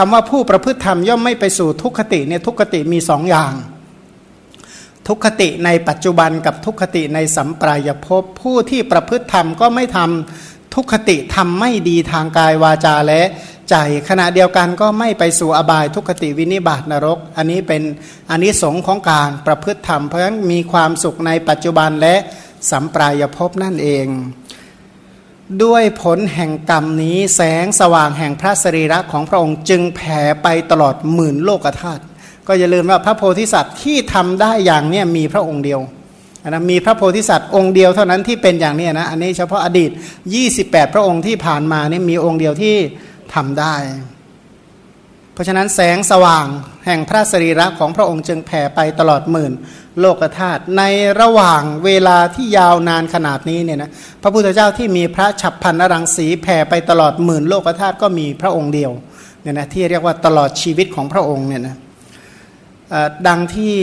คำว่าผู้ประพฤติธรรมย่อมไม่ไปสู่ทุกขติเนี่ยทุกขติมีสองอย่าง ทุกขติในปัจจุบันกับทุกขติในสัมปรายภพผู้ที่ประพฤติธรรมก็ไม่ทำทุกขติทำไม่ดีทางกายวาจาและใจขณะเดียวกันก็ไม่ไปสู่อบายทุกขติวินิบาตนรก อันนี้เป็นอันนี้สงของการประพฤติธรรม เพราะฉะนั้นมีความสุขในปัจจุบันและสัมปรายภพนั่นเอง ด้วยผลแห่งกรรมนี้แสงสว่างแห่งพระสรีระของพระองค์จึงแผ่ไปตลอดหมื่นโลกธาตุก็อย่าลืมว่าพระโพธิสัตว์ที่ทำได้อย่างนี้มีพระองค์เดียวนะมีพระโพธิสัตว์องค์เดียวเท่านั้นที่เป็นอย่างนี้นะอันนี้เฉพาะอดีต 28 พระองค์ที่ผ่านมานี่มีองค์เดียวที่ทำได้ ราะฉะนั้นแสงสว่างแห่งพระสรีระของพระองค์จึงแผ่ไปตลอดหมื่น โลกธาตุในระหว่างเวลาที่ยาวนานขนาดนี้เนี่ยนะพระพุทธเจ้าที่มีพระฉับพันรังสีแผ่ไปตลอดหมื่น โลกธาตุก็มีพระองค์เดียวเนี่ยนะที่เรียกว่าตลอดชีวิตของพระองค์เนี่ยนะดังที่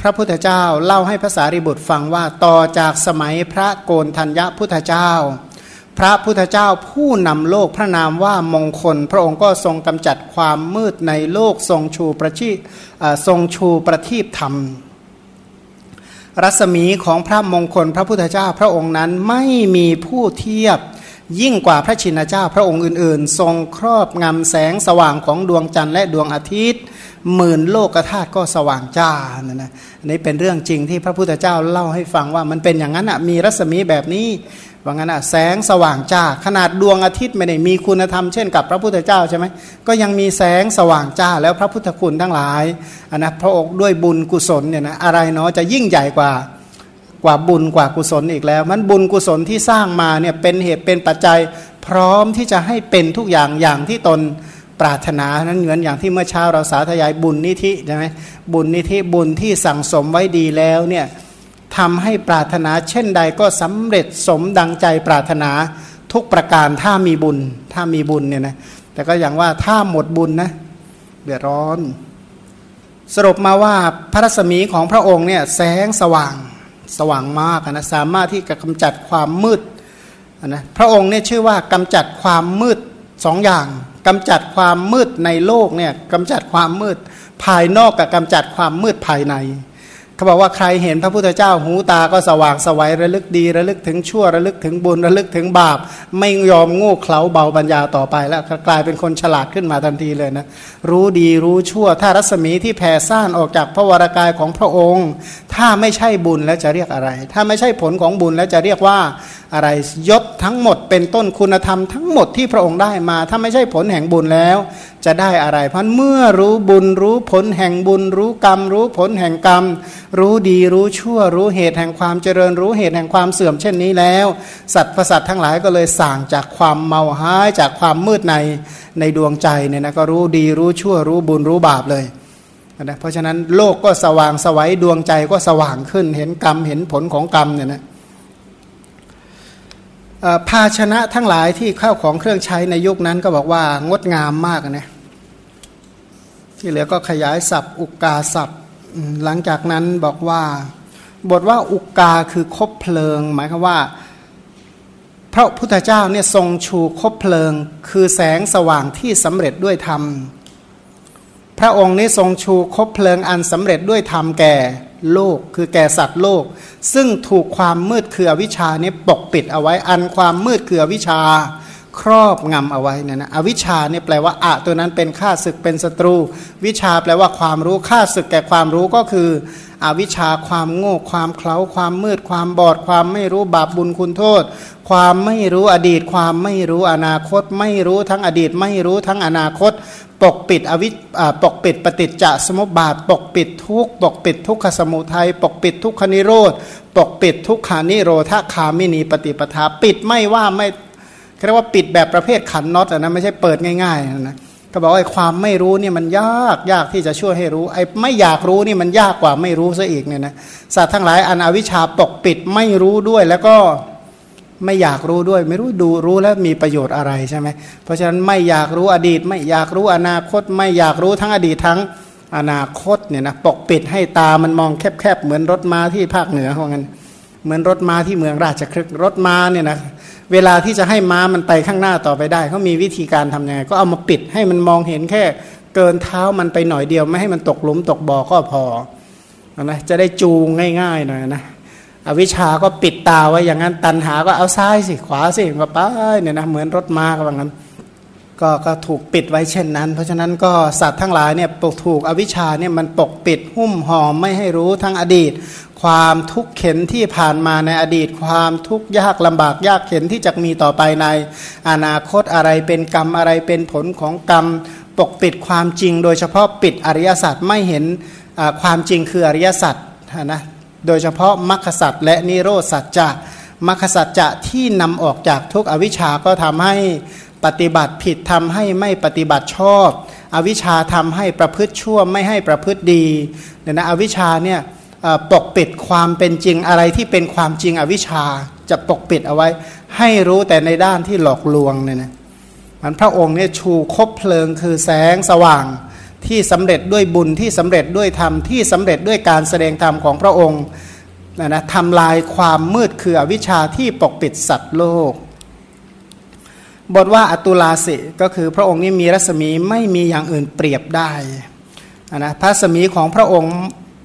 พระพุทธเจ้าเล่าให้ภาษาริบุตรฟังว่าต่อจากสมัยพระโกนทัญญพุทธเจ้า พระพุทธเจ้าผู้นำโลกพระนามว่ามงคล พระองค์ก็ทรงกำจัดความมืดในโลกทรงชูประชีทรงชูประทีปธรรม รัศมีของพระมงคลพระพุทธเจ้าพระองค์นั้นไม่มีผู้เทียบยิ่งกว่าพระชินเจ้าพระองค์อื่นๆ ทรงครอบงำแสงสว่างของดวงจันทร์และดวงอาทิตย์ หมื่นโลกธาตุก็สว่างจ้านะนะนี่เป็นเรื่องจริงที่พระพุทธเจ้าเล่าให้ฟังว่ามันเป็นอย่างนั้นอะมีรัศมีแบบนี้ ว่างั้นอะแสงสว่างจ้า ขนาดดวงอาทิตย์ไม่ได้มีคุณธรรมเช่นกับพระพุทธเจ้าใช่ไหมก็ยังมีแสงสว่างจ้าแล้วพระพุทธคุณทั้งหลายอันนะพระองค์ด้วยบุญกุศลเนี่ยนะอะไรเนาะจะยิ่งใหญ่กว่ากว่าบุญกว่ากุศลอีกแล้ว มันบุญกุศลที่สร้างมาเนี่ยเป็นเหตุเป็นปัจจัย พร้อมที่จะให้เป็นทุกอย่างอย่างที่ตนปรารถนานั้นเหมือนอย่างที่เมื่อเช้าเราสาธยายบุญนิธิใช่ไหมบุญนิธิบุญที่สั่งสมไว้ดีแล้วเนี่ย ทำให้ปรารถนาเช่นใดก็สำเร็จสมดังใจปรารถนาทุกประการถ้ามีบุญ ถ้ามีบุญเนี่ยนะแต่ก็อย่างว่าถ้าหมดบุญนะเดือดร้อน สรุปมาว่าพระรัศมีของพระองค์เนี่ยแสงสว่างสว่างมากนะสามารถที่จะกำจัดความมืดนะพระองค์เนี่ยชื่อว่ากำจัดความมืดสองอย่างกำจัดความมืดในโลกเนี่ยกำจัดความมืดภายนอกกับกำจัดความมืดภายใน เขาบอกว่าใครเห็นพระพุทธเจ้าหูตาก็สว่างสวัยระลึกดีระลึกถึงชั่วระลึกถึงบุญระลึกถึงบาป ไม่ยอมโง่เขลาเบาปัญญาต่อไป แล้วกลายเป็นคนฉลาดขึ้นมาทันทีเลยนะ รู้ดีรู้ชั่วถ้ารัศมีที่แผ่ซ่านออกจากพระวรากายของพระองค์ ถ้าไม่ใช่บุญแล้วจะเรียกอะไร ถ้าไม่ใช่ผลของบุญแล้วจะเรียกว่าอะไรยศทั้งหมดเป็นต้นคุณธรรมทั้งหมดที่พระองค์ได้มา ถ้าไม่ใช่ผลแห่งบุญแล้ว จะได้อะไร เพราะเมื่อรู้บุญรู้ผลแห่งบุญ รู้กรรม รู้ผลแห่งกรรม รู้ดีรู้ชั่ว รู้เหตุแห่งความเจริญ รู้เหตุแห่งความเสื่อมเช่นนี้แล้ว สัตว์ประสัตทั้งหลายก็เลยสั่งจากความเมาหายจากความมืดในในดวงใจเนี่ยนะก็รู้ดีรู้ชั่ว รู้บุญรู้บาปเลย นะเพราะฉะนั้นโลกก็สว่างสวัยดวงใจก็สว่างขึ้นเห็นกรรมเห็นผลของกรรมเนี่ยนะภาชนะทั้งหลายที่เข้าของเครื่องใช้ในยุคนั้นก็บอกว่างดงามมากนะที่เหลือก็ขยายศัพท์ อุกกาศัพท์ หลังจากนั้นบอกว่า บทว่าอุกกาคือคบเพลิง หมายความว่า พระพุทธเจ้าเนี่ยทรงชูคบเพลิง คือแสงสว่างที่สำเร็จด้วยธรรม พระองค์นี้ทรงชูคบเพลิงอันสำเร็จด้วยธรรมแก่โลก คือแก่สัตว์โลก ซึ่งถูกความมืดคืออวิชานี้ปกปิดเอาไว้อันความมืดคืออวิชาครอบงำเอาไว้นะนะอวิชาเนี่ยแปลว่าอะตัวนั้นเป็นข้าศึกเป็นศัตรู วิชาแปลว่าความรู้ข้าศึกแก่ความรู้ก็คือ อวิชชาความโง่ความเคล้าความมืดความบอด ความไม่รู้บาปบุญคุณโทษ ความไม่รู้อดีต ความไม่รู้อนาคต ไม่รู้ทั้งอดีต ไม่รู้ทั้งอนาคต ปกปิดอวิปกปิดปฏิจจสมุปบาท ปกปิดทุกปกปิดทุกขสมุทัยปกปิดทุกขนิโรธปกปิดทุกขานิโรธาคามินีปฏิปทา ปิดไม่ว่าไม่เรียกว่าปิดแบบประเภทขันน็อตนะไม่ใช่เปิดง่ายๆนะ ก็บอกว่าความไม่รู้นี่มันยากยากที่จะช่วยให้รู้ไอ้ไม่อยากรู้นี่มันยากกว่าไม่รู้ซะอีกเนี่ยนะสัตว์ทั้งหลายอันอวิชชาปกปิดไม่รู้ด้วยแล้วก็ไม่อยากรู้ด้วย ไม่รู้ดูรู้แล้วมีประโยชน์อะไรใช่ไหมเพราะฉะนั้นไม่อยากรู้อดีต ไม่อยากรู้อนาคต ไม่อยากรู้ทั้งอดีตทั้งอนาคตเนี่ยนะปกปิดให้ตามันมองแคบๆเหมือนรถม้าที่ภาคเหนือว่างั้น เหมือนรถม้าที่เมืองราชครึกรถม้าเนี่ยนะ เวลาที่จะให้ม้ามันไปข้างหน้าต่อไปได้เขามีวิธีการทำยังไง ก็เอามาปิดให้มันมองเห็นแค่เกินเท้ามันไปหน่อยเดียว ไม่ให้มันตกหลุมตกบ่อก็พอนะจะได้จูงง่ายๆหน่อยนะอวิชาก็ปิดตาไว้อย่างนั้นตันหาก็เอาซ้ายสิขวาสิก็ไปเนี่ยนะเหมือนรถม้าก็ว่างั้นก็ก็ถูกปิดไว้เช่นนั้น เพราะฉะนั้นก็สัตว์ทั้งหลายเนี่ยปกถูกอวิชชาเนี่ยมันปกปิดหุ้มห่อไม่ให้รู้ทั้งอดีต ความทุกข์เข็นที่ผ่านมาในอดีต ความทุกข์ยากลำบากยากเข็นที่จะมีต่อไปในอนาคตอะไรเป็นกรรมอะไรเป็นผลของกรรมปกปิดความจริง โดยเฉพาะปิดอริยสัจไม่เห็นความจริงคืออริยสัจนะโดยเฉพาะมรรคสัจและนิโรสัจจะมรรคสัจจะที่นำออกจากทุกอวิชชาก็ทำให้ปฏิบัติผิดทำให้ไม่ปฏิบัติชอบ อวิชชาทำให้ประพฤติชั่วไม่ให้ประพฤติดีเนี่ยนะอวิชชาเนี่ย ปกปิดความเป็นจริงอะไรที่เป็นความจริงอวิชชาจะปกปิดเอาไว้ ให้รู้แต่ในด้านที่หลอกลวงเนี่ยนะมันพระองค์เนี่ยชูคบเพลิงคือแสงสว่างที่สำเร็จด้วยบุญที่สำเร็จด้วยธรรมที่สำเร็จด้วยการแสดงธรรมของพระองค์นะนะทำลายความมืดคืออวิชชาที่ปกปิดสัตว์โลก บทว่าอตุลาสิก็คือพระองค์นี้มีรัศมีไม่มีอย่างอื่นเปรียบได้นะพระรัศมีของพระองค์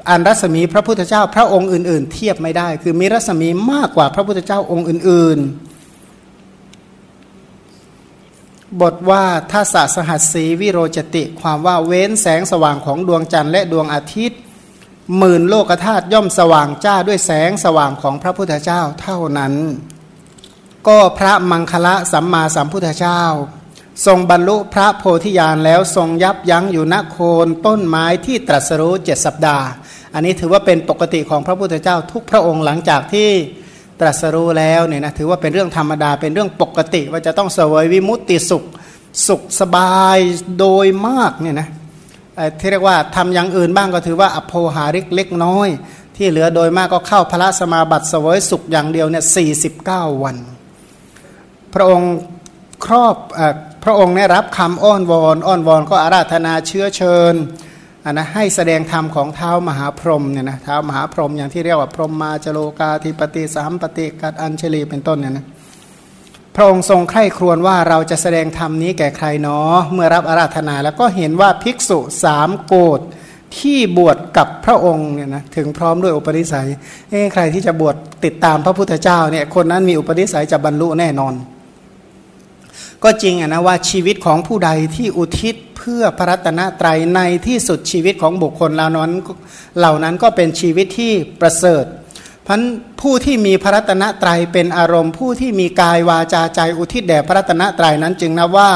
อันรัศมีพระพุทธเจ้าพระองค์อื่น ๆ เทียบไม่ได้ คือมีรัศมีมากกว่าพระพุทธเจ้าองค์อื่น ๆ บทว่าถ้าสสหัสสีวิโรจติ ความว่าเว้นแสงสว่างของดวงจันทร์และดวงอาทิตย์หมื่นโลกธาตุย่อมสว่างจ้าด้วยแสงสว่างของพระพุทธเจ้าเท่านั้น ก็พระมังคละสัมมาสัมพุทธเจ้า ทรงบรรลุพระโพธิญาณแล้วทรงยับยั้งอยู่ณโคนต้นไม้ที่ตรัสรู้เจ็ดสัปดาห์ อันนี้ถือว่าเป็นปกติของพระพุทธเจ้าทุกพระองค์หลังจากที่ตรัสรู้แล้วเนี่ยนะถือว่าเป็นเรื่องธรรมดาเป็นเรื่องปกติว่าจะต้องเสวยวิมุตติสุขสุขสบายโดยมากเนี่ยนะที่เรียกว่าทำอย่างอื่นบ้างก็ถือว่าอโภหาริกเล็กน้อย ที่เหลือโดยมากก็เข้าพระสมาบัติเสวยสุขอย่างเดียวเนี่ยสี่สิบเก้าวัน พระองค์ครอบอ พระองค์ได้รับคำอ้อนวอนอ้อนวอนก็อาราธนาเชื้อเชิญนนะให้แสดงธรรมของเท้ามหาพรหมเนี่ยนะเท้ามหาพรหมอย่างที่เรียกว่าพรหมมาจโลกาธิปติสามปฏิกัดอัญเชลีเป็นต้นเนี่ยนะพระองค์ทรงใคร่ครวญว่าเราจะแสดงธรรมนี้แก่ใครเนาะเมื่อรับอาราธนาแล้วก็เห็นว่าภิกษุสามโกดที่บวชกับพระองค์เนี่ยนะถึงพร้อมด้วยอุปนิสัยเอ้ใครที่จะบวชติดตามพระพุทธเจ้าเนี่ยคนนั้นมีอุปนิสัยจะบรรลุแน่นอน ก็จริงนะว่าชีวิตของผู้ใดที่อุทิศเพื่อพระรัตนตรัยในที่สุดชีวิตของบุคคลเหล่านั้นเหล่านั้นก็เป็นชีวิตที่ประเสริฐพันผู้ที่มีพระรัตนตรัยเป็นอารมณ์ ผู้ที่มีกายวาจาใจอุทิศแด่พระรัตนตรัยนั้นจึงนะว่า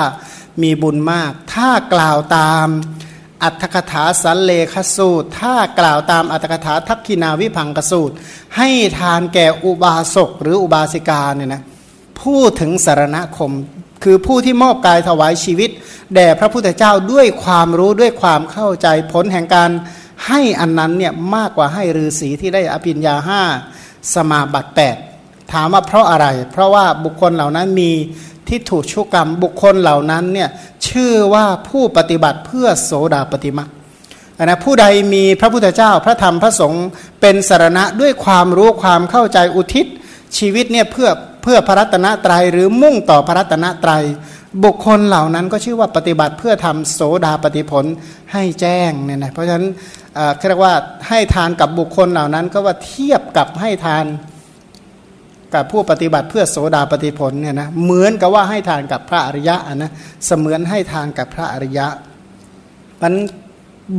มีบุญมาก ถ้ากล่าวตามอัตถกถาสันเลขสูตร ถ้ากล่าวตามอัตถกถาทักขินาวิพังกสูตร ให้ทานแก่อุบาสกหรืออุบาสิกาเนี่ยนะพูดถึงสารณคม คือผู้ที่มอบกายถวายชีวิต แด่พระพุทธเจ้าด้วยความรู้ด้วยความเข้าใจผลแห่งการให้อันนั้นเนี่ยมากกว่าให้ฤาษีที่ได้อภิญญาห้าสมาบัติแปดถามว่าเพราะอะไร เพราะว่าบุคคลเหล่านั้นมีที่ถูกชุกรรมบุคคลเหล่านั้นเนี่ยชื่อว่าผู้ปฏิบัติเพื่อโสดาปฏิมานะผู้ใดมีพระพุทธเจ้าพระธรรมพระสงฆ์เป็นสารณะด้วยความรู้ความเข้าใจอุทิศชีวิตเนี่ยเพื่อ เพื่อพระรัตนตรัยหรือมุ่งต่อพระรัตนตรัย บุคคลเหล่านั้นก็ชื่อว่าปฏิบัติเพื่อทำโสดาปฏิผลให้แจ้งเนี่ยนะเพราะฉะนั้นเรียกว่าให้ทานกับบุคคลเหล่านั้นก็ว่าเทียบกับให้ทานกับผู้ปฏิบัติเพื่อโสดาปฏิผลเนี่ยนะเหมือนกับว่าให้ทานกับพระอริยะนะเสมือนให้ทานกับพระอริยะมัน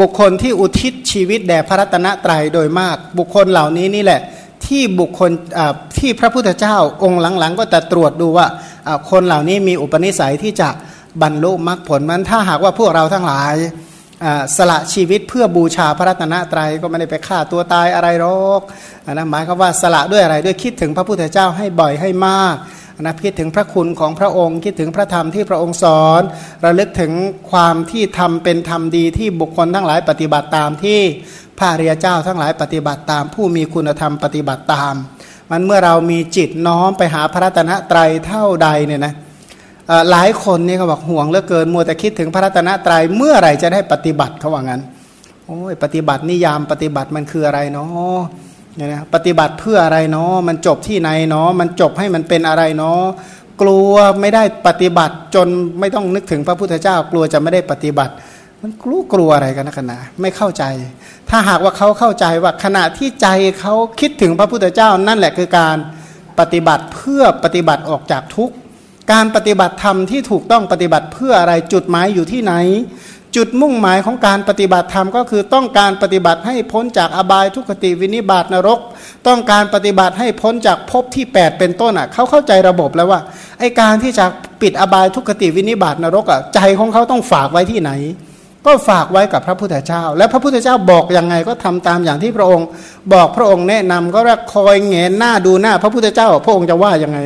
บุคคลที่อุทิศชีวิตแด่พระรัตนตรัยโดยมาก บุคคลเหล่านี้นี่แหละ ที่บุคคลที่พระพุทธเจ้าองค์หลังๆ ก็จะตรวจดูว่าคนเหล่านี้มีอุปนิสัยที่จะบรรลุมรรคผลมันถ้าหากว่าพวกเราทั้งหลายสละชีวิตเพื่อบูชาพระรัตนตรัยก็ไม่ได้ไปฆ่าตัวตายอะไรหรอกนะหมายความว่าสละด้วยอะไรด้วยคิดถึงพระพุทธเจ้าให้บ่อยให้มาก นะคิดถึงพระคุณของพระองค์ คิดถึงพระธรรมที่พระองค์สอน ระลึกถึงความที่ทำเป็นธรรมดีที่บุคคลทั้งหลายปฏิบัติตามที่พระเรียเจ้าทั้งหลายปฏิบัติตาม ผู้มีคุณธรรมปฏิบัติตาม มันเมื่อเรามีจิตน้อมไปหาพระรัตนตรัยเท่าใดเนี่ยนะหลายคนนี่เขาบอกห่วงเหลือเกินมัวแต่คิดถึงพระรัตนตรัยเมื่อไหร่จะได้ปฏิบัติเขาว่างั้นโอ้ยปฏิบัตินิยามปฏิบัติมันคืออะไรเนาะ เนี่ยนะปฏิบัติเพื่ออะไรเนาะมันจบที่ไหนเนาะมันจบให้มันเป็นอะไรเนาะกลัวไม่ได้ปฏิบัติจนไม่ต้องนึกถึงพระพุทธเจ้า กลัวจะไม่ได้ปฏิบัติ มันกลัวกลัวอะไรกันนะขณะไม่เข้าใจ ถ้าหากว่าเขาเข้าใจว่าขณะที่ใจเขาคิดถึงพระพุทธเจ้านั่นแหละคือการปฏิบัติเพื่อปฏิบัติออกจากทุกข์การปฏิบัติธรรมที่ถูกต้องปฏิบัติเพื่ออะไรจุดหมายอยู่ที่ไหน จุดมุ่งหมายของการปฏิบัติธรรมก็คือต้องการปฏิบัติให้พ้นจากอบายทุกขติวินิบาตนรก ต้องการปฏิบัติให้พ้นจากภพที่ 8 เป็นต้นอะเขาเข้าใจระบบแล้วว่าไอการที่จะปิดอบายทุกขติวินิบาตนรกอะใจของเขาต้องฝากไว้ที่ไหน ก็ฝากไว้กับพระพุทธเจ้า และพระพุทธเจ้าบอกยังไงก็ทำตามอย่างที่พระองค์ บอกพระองค์แนะนำก็คอยเงยหน้าดูหน้า พระพุทธเจ้าพระองค์จะว่ายังไง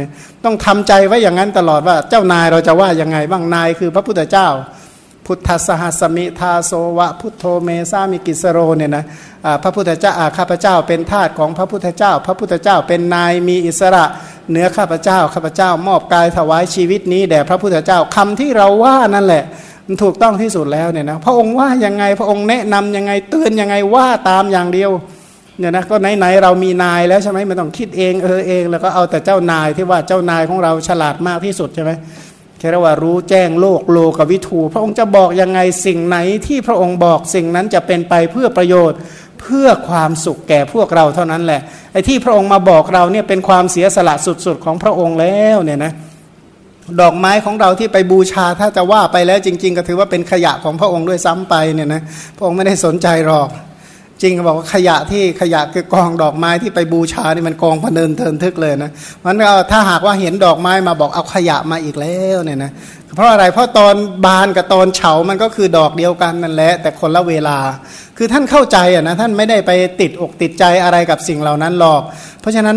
ต้องทำใจไว้อย่างนั้นตลอดว่าเจ้านายเราจะว่ายังไงบ้างนายคือพระพุทธเจ้า พุทธัสสาหัสมิทาโสวะพุทโธเม สามิกิสสะโรเนี่ยนะพระพุทธเจ้าข้าพเจ้าเป็นทาสของพระพุทธเจ้า พระพุทธเจ้าเป็นนายมีอิสระเหนือข้าพเจ้าข้าพเจ้ามอบกายถวายชีวิตนี้แด่พระพุทธเจ้าคำที่เราว่านั่นแหละมันถูกต้องที่สุดแล้วเนี่ยนะพระองค์ว่ายังไงพระองค์แนะนำยังไงเตือนยังไงว่าตามอย่างเดียวเนี่ยนะก็ไหนๆเรามีนายแล้วใช่ไหมไม่ต้องคิดเองเออเอง แล้วก็เอาแต่เจ้านายที่ว่าเจ้านายของเราฉลาดมากที่สุดใช่ไหม แค่ว่ารู้แจ้งโลกโลกวิถูพระองค์จะบอกยังไงสิ่งไหนที่พระองค์บอกสิ่งนั้นจะเป็นไปเพื่อประโยชน์เพื่อความสุขแก่พวกเราเท่านั้นแหละไอ้ที่พระองค์มาบอกเราเนี่ยเป็นความเสียสละสุดๆของพระองค์แล้วเนี่ยนะดอกไม้ของเราที่ไปบูชาถ้าจะว่าไปแล้วจริง ๆ ก็ถือว่าเป็นขยะของพระองค์ด้วยซ้ำไปเนี่ยนะพระองค์ไม่ได้สนใจหรอก จริงเขาบอกว่าขยะที่ขยะคือกองดอกไม้ที่ไปบูชานี่มันกองพเนินเทินทึกเลยนะมันถ้าหากว่าเห็นดอกไม้มาบอกเอาขยะมาอีกแล้วเนี่ยนะเพราะอะไรเพราะตอนบานกับตอนเฉามันก็คือดอกเดียวกันนั่นแหละแต่คนละเวลา คือท่านเข้าใจอะนะท่านไม่ได้ไปติดอกติดใจอะไรกับสิ่งเหล่านั้นหรอก เพราะฉะนั้น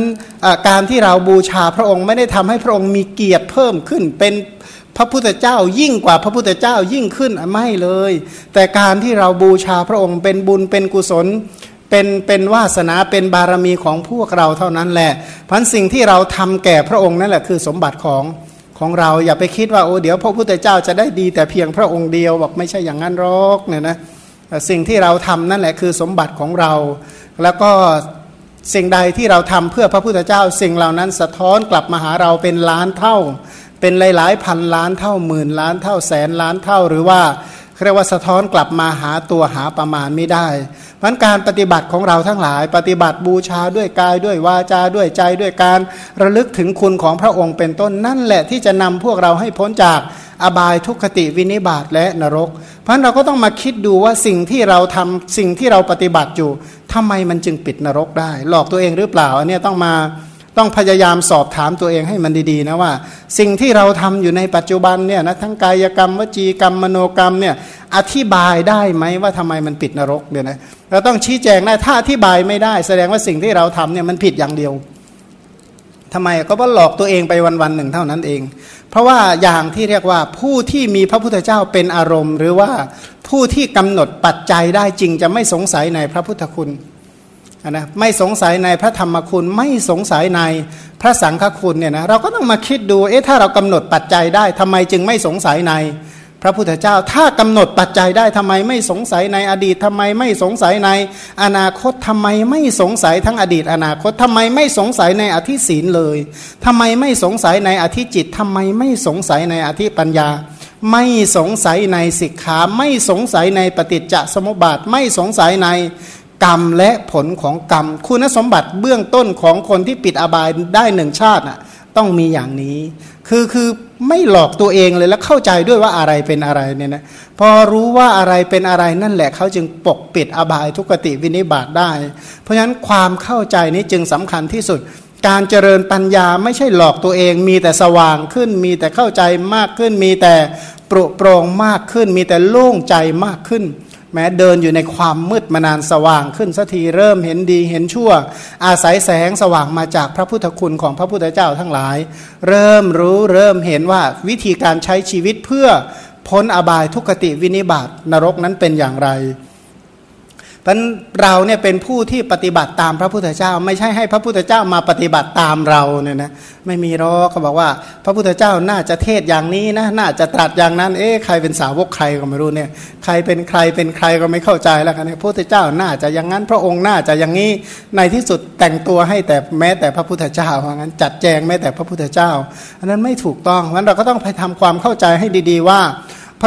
การที่เราบูชาพระองค์ไม่ได้ทำให้พระองค์มีเกียรติเพิ่มขึ้นเป็น พระพุทธเจ้ายิ่งกว่าพระพุทธเจ้ายิ่งขึ้นไม่เลย แต่การที่เราบูชาพระองค์เป็นบุญเป็นกุศล เป็นเป็นวาสนาเป็นบารมีของพวกเราเท่านั้นแหละพันสิ่งที่เราทำแก่พระองค์นั่นแหละคือสมบัติของของเราอย่าไปคิดว่าโอ้เดี๋ยวพระพุทธเจ้าจะได้ดีแต่เพียงพระองค์เดียวบอกไม่ใช่อย่างนั้นหรอกเนี่ยนะสิ่งที่เราทำนั่นแหละคือสมบัติของเรา แล้วก็สิ่งใดที่เราทำเพื่อพระพุทธเจ้า สิ่งเหล่านั้นสะท้อนกลับมาหาเราเป็นล้านเท่า เป็นหลายๆพันล้านเท่าหมื่นล้านเท่าแสนล้านเท่าหรือว่าเรียกว่าสะท้อนกลับมาหาตัวหาประมาณไม่ได้เพราะการปฏิบัติของเราทั้งหลาย ปฏิบัติบูชาด้วยกายด้วยวาจาด้วยใจด้วยการระลึกถึงคุณของพระองค์เป็นต้นนั่นแหละที่จะนำพวกเราให้พ้นจากอบายทุกขติวินิบาตและนรก เพราะเราก็ต้องมาคิดดูว่าสิ่งที่เราทำสิ่งที่เราปฏิบัติอยู่ทำไมมันจึงปิดนรกได้ หลอกตัวเองหรือเปล่าอันนี้ต้องมา ต้องพยายามสอบถามตัวเองให้มันดีๆนะว่า สิ่งที่เราทำอยู่ในปัจจุบันเนี่ยนะทั้งกายกรรมวจีกรรมมโนกรรมเนี่ยอธิบายได้ไหมว่าทำไมมันปิดนรกเนี่ยนะเราต้องชี้แจงได้ถ้าอธิบายไม่ได้ แสดงว่าสิ่งที่เราทำเนี่ยมันผิดอย่างเดียวทำไมก็เพราะหลอกตัวเองไปวันๆหนึ่งเท่านั้นเอง เพราะว่าอย่างที่เรียกว่าผู้ที่มีพระพุทธเจ้าเป็นอารมณ์ หรือว่าผู้ที่กำหนดปัจจัยได้จริงจะไม่สงสัยในพระพุทธคุณ นะไม่สงสัยในพระธรรมคุณไม่สงสัยในพระสังฆคุณเนี่ยนะเราก็ต้องมาคิดดูเอ๊ะถ้าเรากำหนดปัจจัยได้ทำไมจึงไม่สงสัยใน พระพุทธเจ้าถ้ากำหนดปัจจัยได้ทำไมไม่สงสัยในอดีตทำไมไม่สงสัยในอนาคตทำไมไม่สงสัยทั้งอดีต อนาคตทำไมไม่สงสัยในอธิศีลเลยทำไมไม่สงสัยในอธิจิตทำไมไม่สงสัยในอธิปัญญาไม่สงสัยในสิกขาไม่สงสัยในปฏิจจสมุปบาท ไม่สงสัยใน กรรมและผลของกรรม คุณสมบัติเบื้องต้นของคนที่ปิดอบายได้หนึ่งชาติน่ะต้องมีอย่างนี้ คือคือไม่หลอกตัวเองเลยแล้วเข้าใจด้วยว่าอะไรเป็นอะไรเนี่ยนะพอรู้ว่าอะไรเป็นอะไรนั่นแหละเขาจึงปกปิดอบายทุกติวินิบาตได้ เพราะฉะนั้นความเข้าใจนี้จึงสำคัญที่สุด การเจริญปัญญาไม่ใช่หลอกตัวเอง มีแต่สว่างขึ้น มีแต่เข้าใจมากขึ้น มีแต่ปรุโปรงมากขึ้น มีแต่โล่งใจมากขึ้น แม้เดินอยู่ในความมืดมานานสว่างขึ้นสักทีเริ่มเห็นดีเห็นชั่ว อาศัยแสงสว่างมาจากพระพุทธคุณของพระพุทธเจ้าทั้งหลาย เริ่มรู้เริ่มเห็นว่าวิธีการใช้ชีวิตเพื่อพ้นอบายทุกขติวินิบาตนรกนั้นเป็นอย่างไร เพราะเราเนี่ยเป็นผู้ที่ปฏิบัติตามพระพุทธเจ้า ไม่ใช่ให้พระพุทธเจ้ามาปฏิบัติตามเราเนี่ยนะไม่มีหรอกเขาบอกว่า พระพุทธเจ้าน่าจะเทศอย่างนี้นะน่าจะตรัสอย่างนั้น เอ๊ะใครเป็นสาวกใครก็ไม่รู้เนี่ยใครเป็นใครเป็นใครก็ไม่เข้าใจแล้วกันเนี่ยพระพุทธเจ้าน่าจะอย่างนั้น พระองค์น่าจะอย่างนี้ในที่สุดแต่งตัวให้แต่แม้แต่พระพุทธเจ้าเพราะงั้นจัดแจงแม้แต่พระพุทธเจ้า อันนั้นไม่ถูกต้องเพราะเราก็ต้องไปทำความเข้าใจให้ดี ๆ ว่า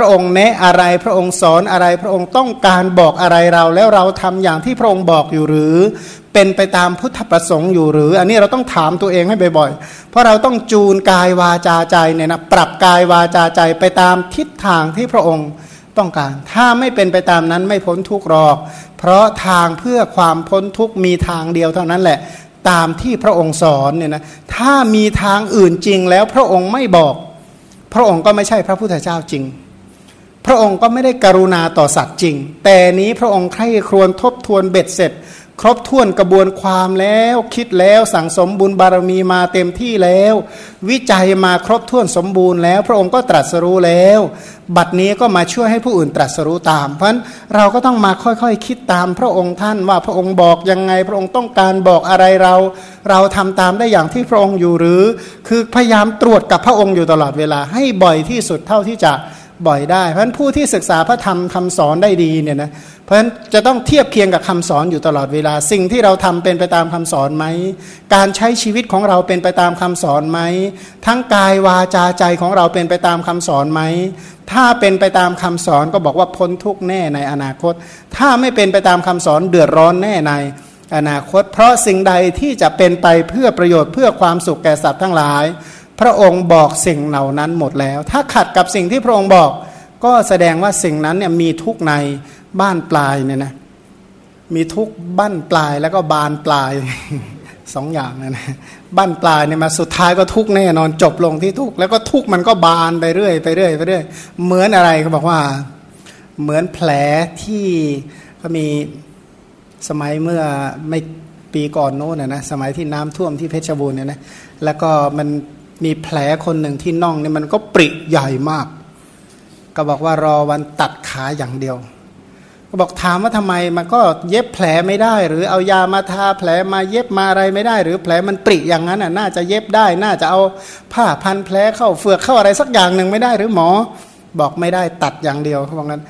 ระองค์แนะอะไรพระองค์สอนอะไร พระองค์ต้องการบอกอะไรเรา แล้วเราทำอย่างที่พระองค์บอกอยู่หรือ เป็นไปตามพุทธประสงค์อยู่หรือ อันนี้เราต้องถามตัวเองให้บ่อยๆ เพราะเราต้องจูนกายวาจาใจเนี่ยนะปรับกายวาจาใจไปตามทิศทางที่พระองค์ต้องการ ถ้าไม่เป็นไปตามนั้นไม่พ้นทุกข์หรอก เพราะทางเพื่อความพ้นทุกข์มีทางเดียวเท่านั้นแหละ ตามที่พระองค์สอนเนี่ยนะถ้ามีทางอื่นจริงแล้วพระองค์ไม่บอก พระองค์ก็ไม่ใช่พระพุทธเจ้าจริง พระองค์ก็ไม่ได้กรุณาต่อสัตว์จริง แต่นี้พระองค์ใคร่ครวญทบทวนเบ็ดเสร็จ ครบถ้วนกระบวนความแล้วคิดแล้วสั่งสมบุญบารมีมาเต็มที่แล้ว วิจัยมาครบถ้วนสมบูรณ์แล้ว พระองค์ก็ตรัสรู้แล้ว บัดนี้ก็มาช่วยให้ผู้อื่นตรัสรู้ตาม เพราะฉะนั้นเราก็ต้องมาค่อยๆคคิดตามพระองค์ท่านว่าพระองค์บอกยังไง พระองค์ต้องการบอกอะไรเรา เราทำตามได้อย่างที่พระองค์อยู่หรือ คือพยายามตรวจกับพระองค์อยู่ตลอดเวลาให้บ่อยที่สุดเท่าที่จะ บ่อยได้เพราะฉะนั้นผู้ที่ศึกษาพระธรรมคำสอนได้ดีเนี่ยนะเพราะฉะนั้นจะต้องเทียบเคียงกับคำสอนอยู่ตลอดเวลา สิ่งที่เราทำเป็นไปตามคำสอนไหม การใช้ชีวิตของเราเป็นไปตามคำสอนไหม ทั้งกายวาจาใจของเราเป็นไปตามคำสอนไหม ถ้าเป็นไปตามคำสอนก็บอกว่าพ้นทุกแน่ในอนาคต ถ้าไม่เป็นไปตามคำสอนเดือดร้อนแน่ในอนาคต เพราะสิ่งใดที่จะเป็นไปเพื่อประโยชน์เพื่อความสุขแก่สัตว์ทั้งหลาย พระองค์บอกสิ่งเหล่านั้นหมดแล้ว ถ้าขัดกับสิ่งที่พระองค์บอก ก็แสดงว่าสิ่งนั้นเนี่ยมีทุกในบ้านปลายเนี่ยนะมีทุกบ้านปลายแล้วก็บานปลายสองอย่างนะนะบ้านปลายเนี่ยมาสุดท้ายก็ทุกแน่นอนจบลงที่ทุกแล้วก็ทุกมันก็บานไปเรื่อยไปเรื่อยไปเรื่อยเหมือนอะไรเขาบอกว่า เหมือนแผลที่ก็มีสมัยเมื่อไม่ปีก่อนโน้นนะนะสมัยที่น้ำท่วมที่เพชรบูรณ์เนี่ยนะแล้วก็มัน มีแผลคนหนึ่งที่น่องเนี่ยมันก็ปริใหญ่มาก ก็บอกว่ารอวันตัดขาอย่างเดียว ก็บอกถามว่าทำไมมันก็เย็บแผลไม่ได้ หรือเอายามาทาแผลมาเย็บมาอะไรไม่ได้ หรือแผลมันปริอย่างนั้นน่ะน่าจะเย็บได้ น่าจะเอาผ้าพันแผลเข้าเฟือกเข้าอะไรสักอย่างหนึ่งไม่ได้ หรือหมอ บอกไม่ได้ตัดอย่างเดียวเขาบอกนั้น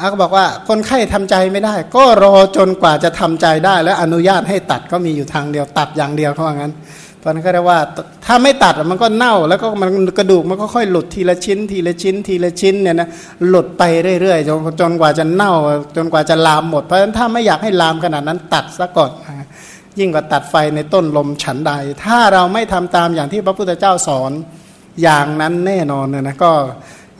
อาก็บอกว่าคนไข้ทำใจไม่ได้ ก็รอจนกว่าจะทำใจได้ และอนุญาตให้ตัดก็มีอยู่ทางเดียวตัดอย่างเดียวเขาบอกงั้น ราะนั้นก็เรียกว่าถ้าไม่ตัดมันก็เน่า แล้วก็มันกระดูกมันก็ค่อยหลุดทีละชิ้น ทีละชิ้น ทีละชิ้นเนี่ยนะหลุดไปเรื่อยๆจนจนกว่าจะเน่า จนกว่าจะลามหมดเพราะฉะนั้นถ้าไม่อยากให้ลามขนาดนั้นตัดซะก่อนยิ่งกว่าตัดไฟในต้นลมฉันใด ถ้าเราไม่ทำตามอย่างที่พระพุทธเจ้าสอนอย่างนั้นแน่นอนเนี่ยนะก็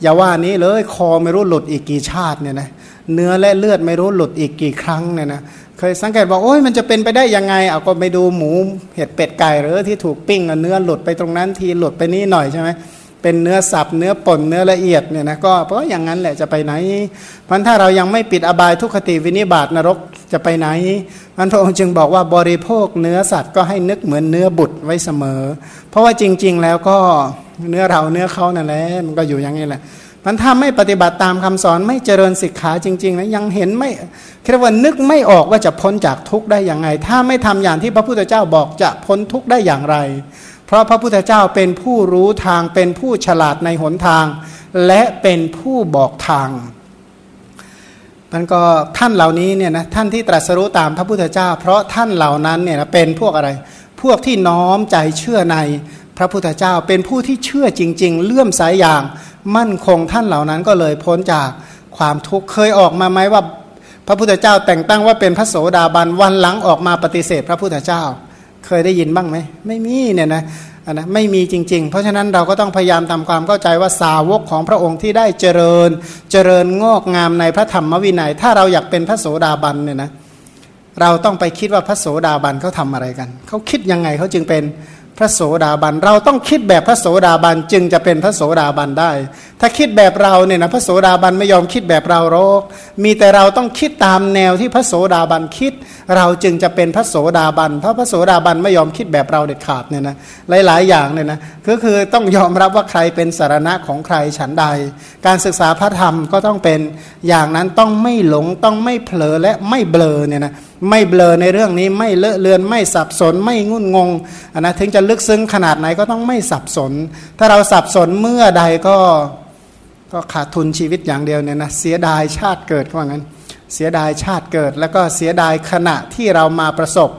อย่าว่านี้เลยคอไม่รู้หลุดอีกกี่ชาติเนี่ยนะเนื้อและเลือดไม่รู้หลุดอีกกี่ครั้งเนี่ยนะ เคยสังเกตบอกโอ้ยมันจะเป็นไปได้ยังไงเอาก็ไปดูหมูเห็ดเป็ดไก่หรือที่ถูกปิ้งเนื้อหลุดไปตรงนั้นทีหลุดไปนี้หน่อยใช่ไหมเป็นเนื้อสับเนื้อป่นเนื้อละเอียดเนี่ยนะก็เพราะอย่างนั้นแหละจะไปไหนพันถ้าเรายังไม่ปิดอบายทุกขติวินิบาตนรกจะไปไหนมันพระองค์จึงบอกว่าบริโภคเนื้อสัตว์ก็ให้นึกเหมือนเนื้อบุตรไว้เสมอ เพราะว่าจริง ๆ แล้วก็เนื้อเราเนื้อเขานั่นแหละมันก็อยู่อย่างนี้แหละ มันถ้าไม่ปฏิบัติตามคำสอนไม่เจริญศิกขาจริงๆนะยังเห็นไม่เรียกว่านึกไม่ออกว่าจะพ้นจากทุกข์ได้อย่างไง ถ้าไม่ทำอย่างที่พระพุทธเจ้าบอกจะพ้นทุกข์ได้อย่างไร เพราะพระพุทธเจ้าเป็นผู้รู้ทางเป็นผู้ฉลาดในหนทาง และเป็นผู้บอกทางมันก็ท่านเหล่านี้เนี่ยนะท่านที่ตรัสรู้ตามพระพุทธเจ้า เพราะท่านเหล่านั้นเนี่ยเป็นพวกอะไร พวกที่น้อมใจเชื่อในพระพุทธเจ้า เป็นผู้ที่เชื่อจริง ๆ เลื่อมสายอย่างมั่นคงท่านเหล่านั้นก็เลยพ้นจากความทุกข์เคยออกมาไหมว่า พระพุทธเจ้าแต่งตั้งว่าเป็นพระโสดาบันวันหลังออกมาปฏิเสธ พระพุทธเจ้า เคยได้ยินบ้างไหมไม่มีเนี่ยนะนะไม่มีจริง ๆ เพราะฉะนั้นเราก็ต้องพยายามทำความเข้าใจว่าสาวกของพระองค์ที่ได้เจริญ เจริญงอกงามในพระธรรมวินัย ถ้าเราอยากเป็นพระโสดาบันเนี่ยนะเราต้องไปคิดว่าพระโสดาบันเขาทำอะไรกันเขาคิดยังไงเขาจึงเป็น พระโสดาบัน เราต้องคิดแบบพระโสดาบันจึงจะเป็นพระโสดาบันได้ถ้าคิดแบบเราเนี่ยนะพระโสดาบันไม่ยอมคิดแบบเราหรอก มีแต่เราต้องคิดตามแนวที่พระโสดาบันคิด เราจึงจะเป็นพระโสดาบันเพราะพระโสดาบันไม่ยอมคิดแบบเราเด็ดขาดเนี่ยนะหลาย ๆ อย่างเนี่ยนะก็คือต้องยอมรับว่าใครเป็นสารณะของใครฉันใด การศึกษาพระธรรมก็ต้องเป็นอย่างนั้นต้องไม่หลงต้องไม่เผลอและไม่เบลอเนี่ยนะไม่เบลอในเรื่องนี้ไม่เลอะเลือนไม่สับสนไม่งุ่นงงนะถึงจะลึกซึ้งขนาดไหนก็ต้องไม่สับสน ถ้าเราสับสนเมื่อใดก็ ก็ขาดทุนชีวิตอย่างเดียวเนี่ยนะเสียดายชาติเกิดว่างั้น เสียดายชาติเกิด แล้วก็เสียดายขณะที่เรามาประสบ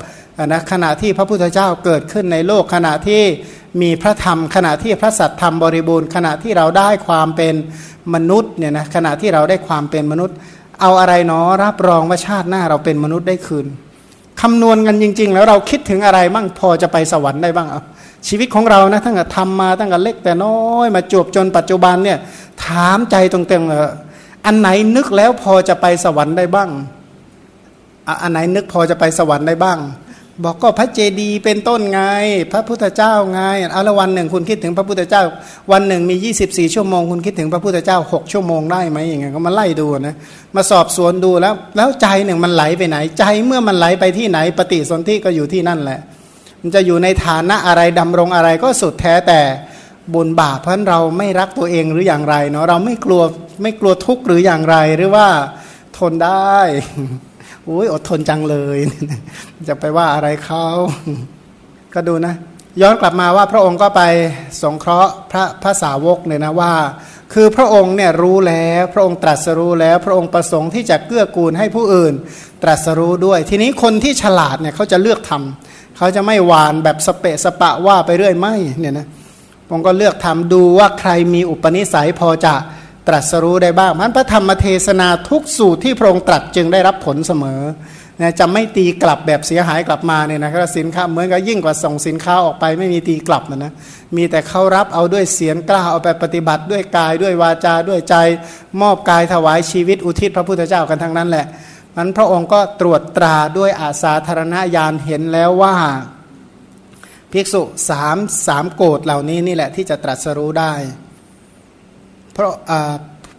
นะขณะที่พระพุทธเจ้าเกิดขึ้นในโลกขณะที่มีพระธรรม ขณะที่พระสัตธรรมบริบูรณ์ ขณะที่เราได้ความเป็นมนุษย์เนี่ยนะขณะที่เราได้ความเป็นมนุษย์ เอาอะไรเนาะรับรองว่าชาติหน้าเราเป็นมนุษย์ได้คืนคำนวณกันจริง ๆ แล้วเราคิดถึงอะไรบ้างพอจะไปสวรรค์ได้บ้างเอา ชีวิตของเรานะตั้งแต่ทำมาตั้งแต่เล็กแต่น้อยมาจบจนปัจจุบันเนี่ยถามใจตรงเต็งเอออันไหนนึกแล้วพอจะไปสวรรค์ได้บ้าง อันไหนนึกพอจะไปสวรรค์ได้บ้าง บอกก็พระเจดีย์เป็นต้นไง พระพุทธเจ้าไงเอาละวันหนึ่งคุณคิดถึงพระพุทธเจ้า วันหนึ่งมี 24 ชั่วโมง คุณคิดถึงพระพุทธเจ้า 6 ชั่วโมงได้ไหมอย่างเงี้ยก็มาไล่ดูนะมาสอบสวนดูแล้ว แล้วใจหนึ่งมันไหลไปไหน ใจเมื่อมันไหลไปที่ไหน ปฏิสนธิก็อยู่ที่นั่นแหละ มันจะอยู่ในฐานะอะไรดำรงอะไรก็สุดแท้แต่บุญบาปเพราะเราไม่รักตัวเองหรืออย่างไรเนาะเราไม่กลัวไม่กลัวทุกข์หรืออย่างไรหรือว่าทนได้อุ้ยอดทนจังเลย จะไปว่าอะไรเขาก็ดูนะ ย้อนกลับมาว่าพระองค์ก็ไปสงเคราะห์พระพระสาวกเนี่ยนะว่า คือพระองค์เนี่ยรู้แล้วพระองค์ตรัสรู้แล้ว พระองค์ประสงค์ที่จะเกื้อกูลให้ผู้อื่น ตรัสรู้ด้วย ทีนี้คนที่ฉลาดเนี่ยเขาจะเลือกทำ เขาจะไม่หวานแบบสเปะสปะว่าไปเรื่อยไม่เนี่ยนะผมก็เลือกทำดูว่าใครมีอุปนิสัยพอจะตรัสรู้ได้บ้างมันพระธรรมเทศนาทุกสูตรที่พระองค์ตรัสจึงได้รับผลเสมอนะจะไม่ตีกลับแบบเสียหายกลับมาเนี่ยนะครับสินค้าเหมือนกับยิ่งกว่าส่งสินค้าออกไปไม่มีตีกลับนะนะมีแต่เขารับเอาด้วยเสียงกล้าเอาไปปฏิบัติด้วยกายด้วยวาจาด้วยใจ มอบกายถวายชีวิตอุทิศพระพุทธเจ้ากันทั้งนั้นแหละ มันพระองค์ก็ตรวจตราด้วยอาสาธารณญาณเห็นแล้วว่าภิกษุสามสามโกดเหล่านี้นี่แหละที่จะตรัสรู้ได้ เพราะ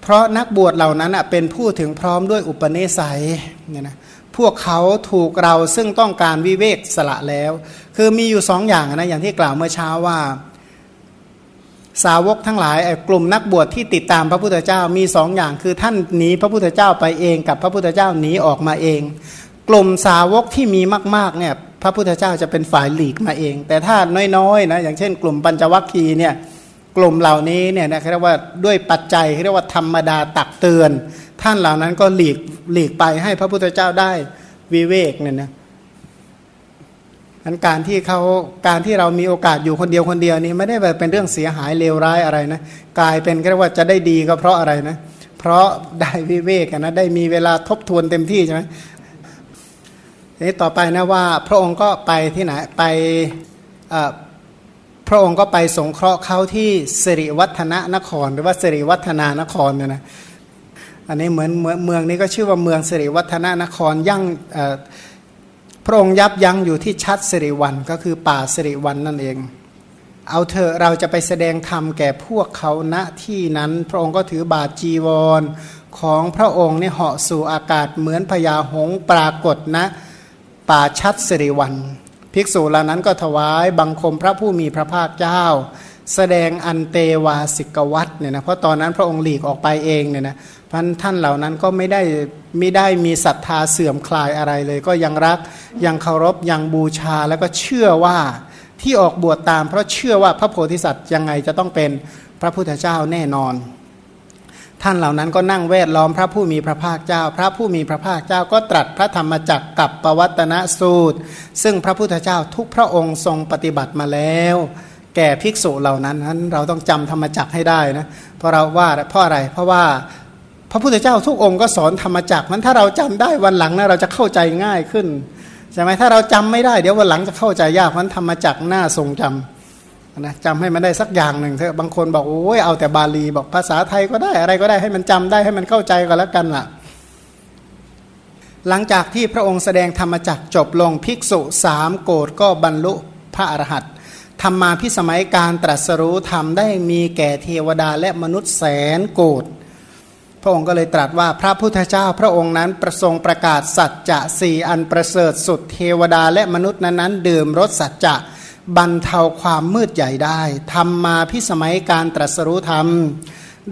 เพราะนักบวชเหล่านั้นเป็นผู้ถึงพร้อมด้วยอุปนิสัยเนี่ยนะพวกเขาถูกเราซึ่งต้องการวิเวกสละแล้ว คือมีอยู่สองอย่างนะอย่างที่กล่าวเมื่อเช้าว่า สาวกทั้งหลายกลุ่มนักบวชที่ติดตามพระพุทธเจ้ามีสองอย่างคือท่านหนีพระพุทธเจ้าไปเองกับพระพุทธเจ้าหนีออกมาเอง กลุ่มสาวกที่มีมากๆเนี่ยพระพุทธเจ้าจะเป็นฝ่ายหลีกมาเอง แต่ถ้าน้อยๆนะอย่างเช่น กลุ่มปัญจวัคคีย์เนี่ยกลุ่มเหล่านี้เนี่ยนะเรียกว่าด้วยปัจจัยเรียกว่าธรรมดาตักเตือน ท่านเหล่านั้นก็หลีกหลีกไปให้พระพุทธเจ้าได้วิเวกเนี่ยนะ อันการที่เขาการที่เรามีโอกาสอยู่คนเดียวคนเดียวนี้ไม่ได้เป็นเรื่องเสียหายเลวร้ายอะไรนะกลายเป็นเรียกว่าจะได้ดีก็เพราะอะไรนะ เพราะได้วิเวกนะได้มีเวลาทบทวนเต็มที่ใช่ไหมนี้ต่อไปนะว่าพระองค์ก็ไปที่ไหนไปพระองค์ก็ไปสงเคราะห์เขาที่สิริวัฒนนคร หรือว่าสิริวัฒนานครเนี่ยนะอันนี้เหมือนเมืองนี้ก็ชื่อว่าเมืองสิริวัฒนานครยั่ง ระองค์ยับยั้งอยู่ที่ชัดสิริวันก็คือป่าสิริวันนั่นเอง เอาเถอะเราจะไปแสดงธรรมแก่พวกเขาณที่นั้น พระองค์ก็ถือบาจีวรของพระองค์เนี่ยเหาะสู่อากาศเหมือนพญาหงปรากฏนะป่าชัดสิริวัน ภิกษุเหล่านั้นก็ถวายบังคมพระผู้มีพระภาคเจ้า แสดงอันเตวาสิกวัตเนี่ยนะเพราะตอนนั้นพระองค์หลีกออกไปเองเนี่ยนะ พันท่านเหล่านั้นก็ไม่ได้ไม่ได้มีศรัทธาเสื่อมคลายอะไรเลย ก็ยังรักยังเคารพยังบูชาแล้วก็เชื่อว่าที่ออกบวชตาม เพราะเชื่อว่าพระโพธิสัตว์ยังไงจะต้องเป็นพระพุทธเจ้าแน่นอน ท่านเหล่านั้นก็นั่งแวดล้อมพระผู้มีพระภาคเจ้า พระผู้มีพระภาคเจ้าก็ตรัสพระธรรมจักกับปวัตนสูตร ซึ่งพระพุทธเจ้าทุกพระองค์ทรงปฏิบัติมาแล้วแก่ภิกษุเหล่านั้นนั้นเราต้องจำธรรมจักให้ได้นะเพราะเราว่าเพราะอะไรเพราะว่า พระพุทธเจ้าทุกองค์ก็สอนธรรมจักรมันถ้าเราจำได้วันหลังนะเราจะเข้าใจง่ายขึ้นใช่ไหมถ้าเราจำไม่ได้เดี๋ยววันหลังจะเข้าใจยากมันธรรมจักรหน้าทรงจำนะจำให้มันได้สักอย่างหนึ่งเถอะบางคนบอกโอ้ยเอาแต่บาลีบอกภาษาไทยก็ได้อะไรก็ได้ให้มันจำได้ให้มันเข้าใจก็แล้วกันล่ะ หลังจากที่พระองค์แสดงธรรมจักจบลงภิกษุสามโกรธก็บรรลุพระอรหันต์ธรรมาพิสมัยการตรัสรู้ธรรมได้มีแก่เทวดาและมนุษย์แสนโกรธ พระองค์ก็เลยตรัสว่าพระพุทธเจ้าพระองค์นั้นประทรงประกาศสัจจะสี่อันประเสริฐสุดเทวดาและมนุษย์นั้นๆดื่มรสสัจจะบรรเทาความมืดใหญ่ได้ทำมาพิสมัยการตรัสรู้ธรรม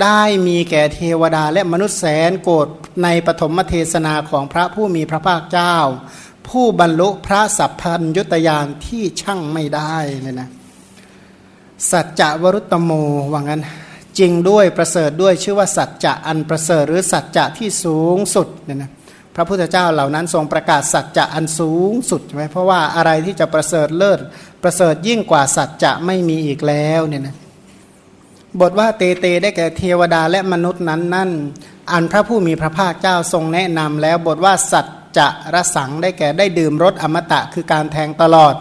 ได้มีแก่เทวดาและมนุษย์แสนโกรธในปฐมเทศนาของพระผู้มีพระภาคเจ้า ผู้บรรลุพระสัพพัญยุตยานที่ช่างไม่ได้เนี่ยนะสัจจะวรุตโมว่างั้น จริงด้วยประเสริฐด้วยชื่อว่าสัจจะอันประเสริฐหรือสัจจะที่สูงสุดเนี่ยนะพระพุทธเจ้าเหล่านั้นทรงประกาศสัจจะอันสูงสุดใช่ไหมเพราะว่าอะไรที่จะประเสริฐเลิศประเสริฐยิ่งกว่าสัจจะไม่มีอีกแล้วเนี่ยนะบทว่าเตเตได้แก่เทวดาและมนุษย์นั้นนั่นอันพระผู้มีพระภาคเจ้าทรงแนะนำแล้วบทว่าสัจจะรสังได้แก่ได้ดื่มรสอมตะคือการแทงตลอด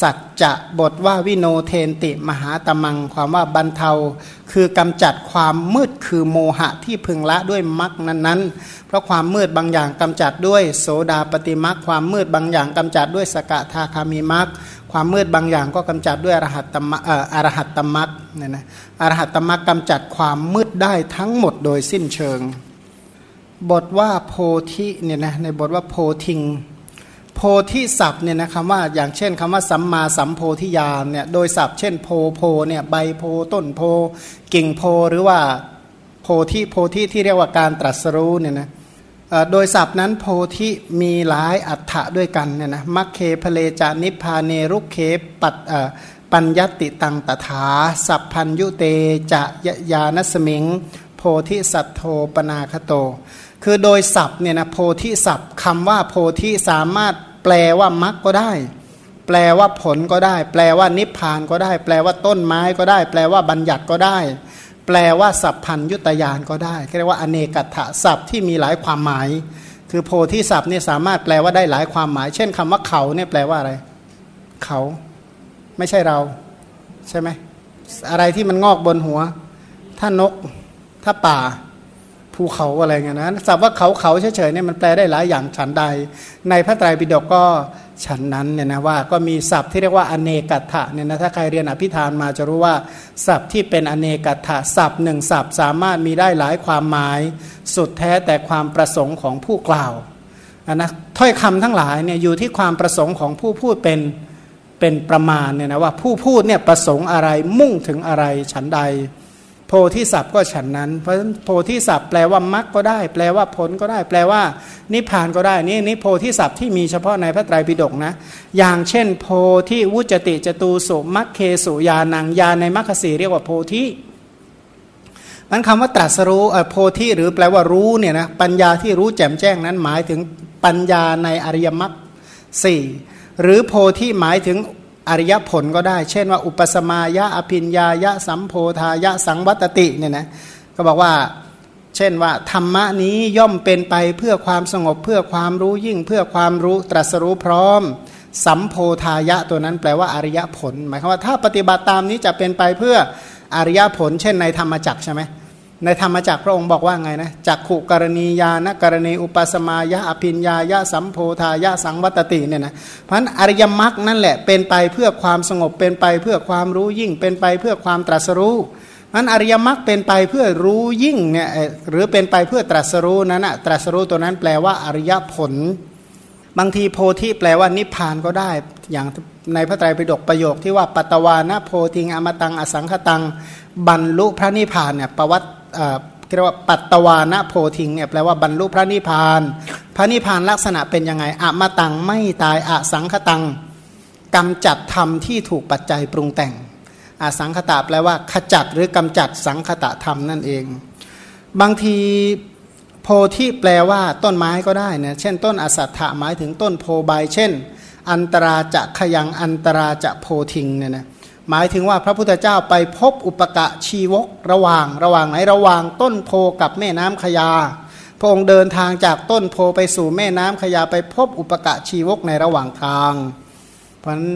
สัจจะบทว่าวิโนเทนติมหาตมัง ความว่าบรรเทา คือกำจัดความมืดคือโมหะที่พึงละด้วยมรคนั้นๆ เพราะความมืดบางอย่างกำจัดด้วยโสดาปฏิมรคความมืดบางอย่างกำจัดด้วยสกทาคามีมรคความมืดบางอย่างก็กำจัดด้วยอรหัตตมออรหัตตมรคเนี่ยนะอรหัตตมรคกำจัดความมืดได้ทั้งหมดโดยสิ้นเชิง บทว่าโพธิเนี่ยนะในบทว่าโพทิง โพธิศัพท์เนี่ยนะคำว่าอย่างเช่นคำว่าสัมมาสัมโพธิญาณเนี่ยโดยศัพท์เช่นโพโพเนี่ยใบโพต้นโพกิ่งโพหรือว่าโพธิโพธิที่เรียกว่าการตรัสรู้เนี่ยนะโดยศัพท์นั้นโพธิมีหลายอัฏฐะด้วยกันเนี่ยนะมัคเคพเลจานิพาเนรุเคปัตปัญญติตังตถา สัพพัญยุเตจะยานสมิง โพธิสัตโธปนาคโต คือโดยศัพท์เนี่ยนะโพธิศัพท์คำว่าโพธิสามารถแปลว่ามรรคก็ได้ แปลว่าผลก็ได้ แปลว่านิพพานก็ได้ แปลว่าต้นไม้ก็ได้ แปลว่าบัญญัติก็ได้ แปลว่าสัพพัญยุตยานก็ได้เรียกว่าอเนกัตถะศัพท์ที่มีหลายความหมาย คือโพธิศัพท์เนี่ยสามารถแปลว่าได้หลายความหมาย เช่นคำว่าเขาเนี่ยแปลว่าอะไร เขา ไม่ใช่เรา ใช่ไหมอะไรที่มันงอกบนหัว ถ้านก ถ้าป่า ภูเขาอะไรเงี้ยนะศัพท์ว่าเขาเขาเฉยๆเนี่ยมันแปลได้หลายอย่างฉันใด ในพระไตรปิฎกก็ฉันนั้นเนี่ยนะว่าก็มีศัพท์ที่เรียกว่าอเนกัตถะเนี่ยนะถ้าใครเรียนอภิธานมาจะรู้ว่าศัพท์ที่เป็นอเนกัตถะศัพท์หนึ่งศัพท์สามารถมีได้หลายความหมาย สุดแท้แต่ความประสงค์ของผู้กล่าวนะถ้อยคำทั้งหลายเนี่ยอยู่ที่ความประสงค์ของผู้พูดเป็นเป็นประมาณเนี่ยนะว่าผู้พูดเนี่ยประสงค์อะไรมุ่งถึงอะไรฉันใด โพธิสัพท์ก็ฉันนั้น เพราะโพธิสัพท์แปลว่ามรรคก็ได้ แปลว่าผลก็ได้ แปลว่า นิพพานก็ได้ นี่นี่โพธิสัพท์ที่มีเฉพาะในพระไตรปิฎกนะ อย่างเช่น โพธิวุจติจตูสุมัคเคสุยานังยาในมัคคสีเรียกว่าโพธิมันคำว่าตรัสรู้โพธิหรือแปลว่ารู้เนี่ยนะปัญญาที่รู้แจ่มแจ้งนั้นหมายถึงปัญญาในอริยมรรคสี่หรือโพธิหมายถึง อริยผลก็ได้ เช่นว่าอุปสมายะอภินญายะสัมโพธายะสังวัตติเนี่ยนะก็บอกว่าเช่นว่าธรรมะนี้ย่อมเป็นไปเพื่อความสงบเพื่อความรู้ยิ่งเพื่อความรู้ตรัสรู้พร้อม สัมโพธายะตัวนั้นแปลว่าอริยผล หมายความว่าถ้าปฏิบัติตามนี้จะเป็นไปเพื่ออริยผล เช่นในธรรมจักใช่ไหม ในธรรมจักพระองค์บอกว่าไงนะจักขุกรณียานะกรณีอุปสมายะอภินญายะสัมโพธายะสังวัตติเนี่ยนะเพราะนั้นอริยมรรคนั่นแหละเป็นไปเพื่อความสงบเป็นไปเพื่อความรู้ยิ่ง เป็นไปเพื่อความตรัสรู้นั้นอริยมรรคเป็นไปเพื่อรู้ยิ่งเนี่ยหรือเป็นไปเพื่อตรัสรู้นั้นอะตรัสรู้ตัวนั้นแปลว่าอริยผล บางทีโพธิแปลว่านิพพานก็ได้อย่างในพระไตรปิฎกประโยคที่ว่าปัตตวานะโพธิงอมตังอสังขตังบรรลุพระนิพพานเนี่ยประวัติ เรียกว่าปัตตวานะโพธิงเนี่ยแปลว่าบรรลุพระนิพพาน พระนิพพานลักษณะเป็นยังไงอะมาตังไม่ตายอะสังคตังกำจัดธรรมที่ถูกปัจจัยปรุงแต่งอสังคตะแปลว่าขจัดหรือกำจัดสังคตะธรรมนั่นเอง บางทีโพธิแปลว่าต้นไม้ก็ได้นะเช่น ต้นอสัตถะหมายถึงต้นโพใบเช่น อันตราจะขยังอันตราจะโพธิงเนี่ยนะ หมายถึงว่าพระพุทธเจ้าไปพบอุปกะชีวกระหว่างระหว่างไหนระหว่างต้นโพกับแม่น้ำขยา พระองค์เดินทางจากต้นโพไปสู่แม่น้ำขยาไปพบอุปกะชีวกในระหว่างทาง เพราะนั้น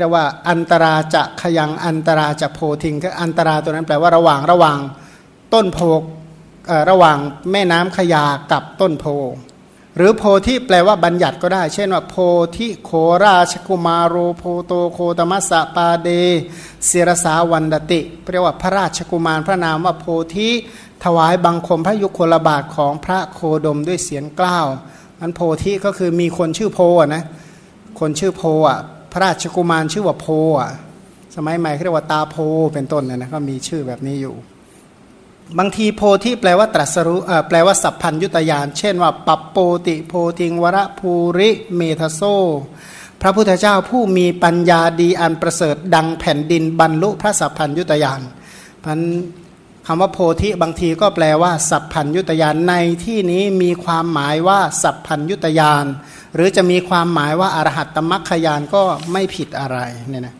เรียกว่าอันตราจะขยังอันตราจะโพทิงอันตราตัวนั้นแปลว่าระหว่างระหว่างต้นโพระหว่างแม่น้ำขยากับต้นโพ หรือโพธิแปลว่าบัญญัติก็ได้ เช่นว่าโพธิโคราชกุมารโรโพโตโคตมัสสะปาเดเสรสาวันดติเรียกว่าพระราชกุมารพระนามว่าโพธิถวายบังคมพระยุคลบาทของพระโคดมด้วยเสียงกล้าวมันโพธิก็คือมีคนชื่อโพนะคนชื่อโพอะพระราชกุมารชื่อว่าโพอะสมัยใหม่เรียกว่าตาโพเป็นต้นนะนะก็มีชื่อแบบนี้อยู่ บางทีโพธิแปลว่าตรัสรู้แปลว่าสัพพัญยุตยาน เช่นว่า ปัปโปติโพธิงวรภูริเมทโซ พระพุทธเจ้าผู้มีปัญญาดีอันประเสริฐดังแผ่นดินบรรลุพระสัพพัญยุตยานพันคำว่าโพธิบางทีก็แปลว่าสัพพัญยุตยานในที่นี้มีความหมายว่าสัพพัญยุตยาน หรือจะมีความหมายว่าอรหัตตมัคคยานก็ไม่ผิดอะไรเนี่ยนะ